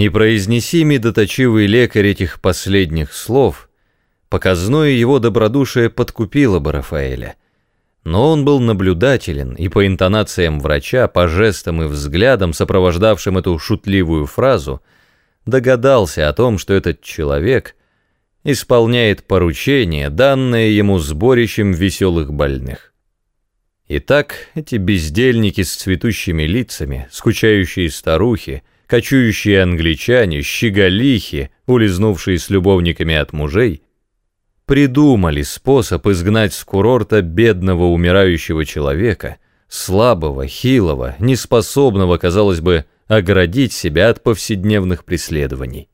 Не произнеси медоточивый лекарь этих последних слов, показное его добродушие подкупило бы Рафаэля. Но он был наблюдателен, и по интонациям врача, по жестам и взглядам, сопровождавшим эту шутливую фразу, догадался о том, что этот человек исполняет поручение, данное ему сборищем веселых больных. Итак, эти бездельники с цветущими лицами, скучающие старухи, кочующие англичане, щеголихи, улизнувшие с любовниками от мужей, придумали способ изгнать с курорта бедного умирающего человека, слабого, хилого, неспособного, казалось бы, оградить себя от повседневных преследований.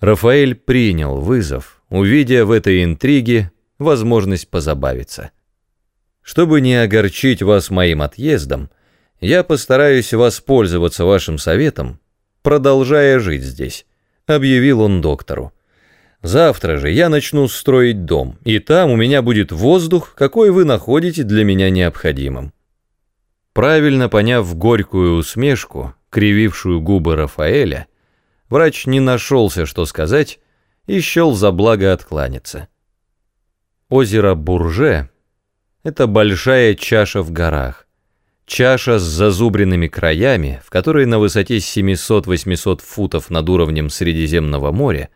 Рафаэль принял вызов, увидя в этой интриге возможность позабавиться. Чтобы не огорчить вас моим отъездом, я постараюсь воспользоваться вашим советом, продолжая жить здесь», — объявил он доктору. «Завтра же я начну строить дом, и там у меня будет воздух, какой вы находите для меня необходимым». Правильно поняв горькую усмешку, кривившую губы Рафаэля, врач не нашелся, что сказать, и счел за благо откланяться. Озеро Бурже — это большая чаша в горах, Чаша с зазубренными краями, в которой на высоте 700-800 футов над уровнем Средиземного моря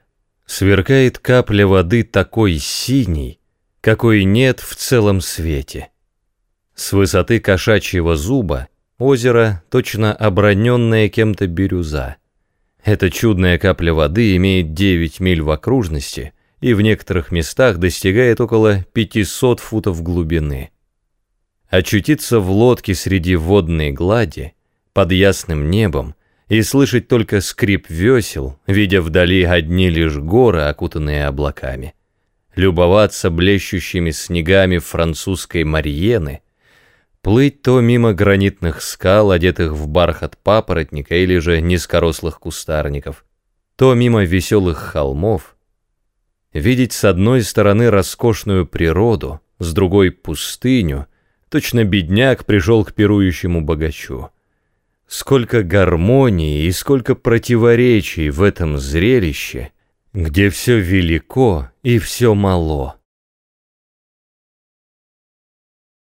сверкает капля воды такой синей, какой нет в целом свете. С высоты кошачьего зуба озеро точно оброненная кем-то бирюза. Эта чудная капля воды имеет 9 миль в окружности и в некоторых местах достигает около 500 футов глубины. Очутиться в лодке среди водной глади, под ясным небом, и слышать только скрип весел, видя вдали одни лишь горы, окутанные облаками. Любоваться блещущими снегами французской Марьены, плыть то мимо гранитных скал, одетых в бархат папоротника или же низкорослых кустарников, то мимо веселых холмов, видеть с одной стороны роскошную природу, с другой — пустыню — Точно бедняк пришел к пирующему богачу. Сколько гармонии и сколько противоречий в этом зрелище, где все велико и все мало.